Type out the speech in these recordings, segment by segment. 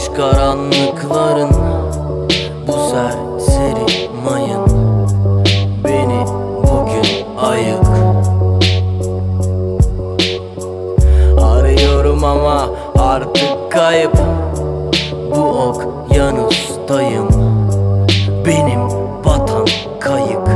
düşmüş karanlıkların Bu serseri mayın. Beni bugün ayık. Arıyorum ama artık kayıp. Bu okyanustayım. Benim batan kayık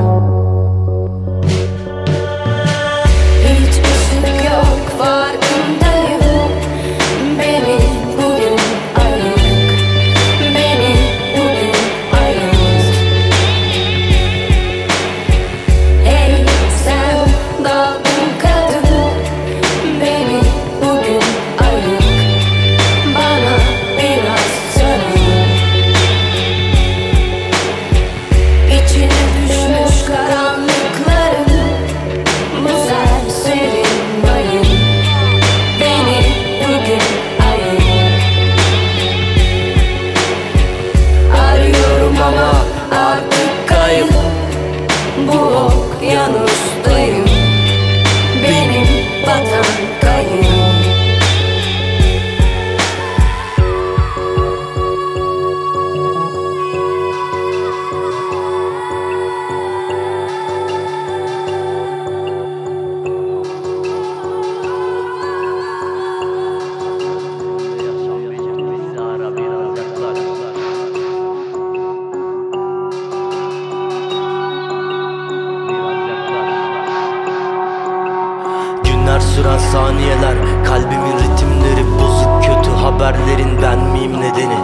süren saniyeler. Kalbimin ritimleri bozuk kötü haberlerin ben miyim nedeni?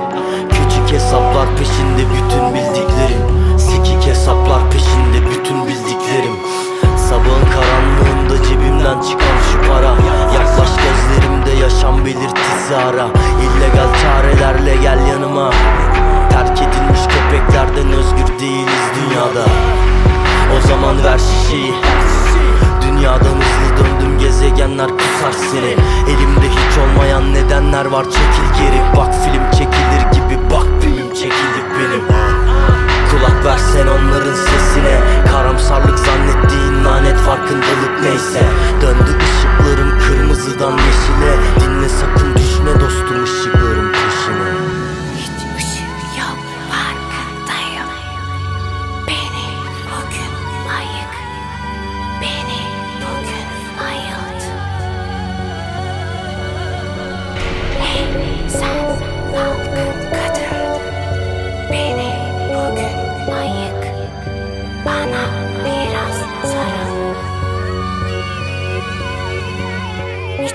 Küçük hesaplar peşinde bütün bildiklerim. Sikik hesaplar peşinde bütün bildiklerim. Sabahın karanlığında cebimden çıkan şu para. Yaklaş gözlerimde yaşam belirtisi ara nedenler var çekil geri. Bak film çekilir gibi bak film çekildi benim. Kulak versen onların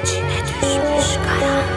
一年で済むしかな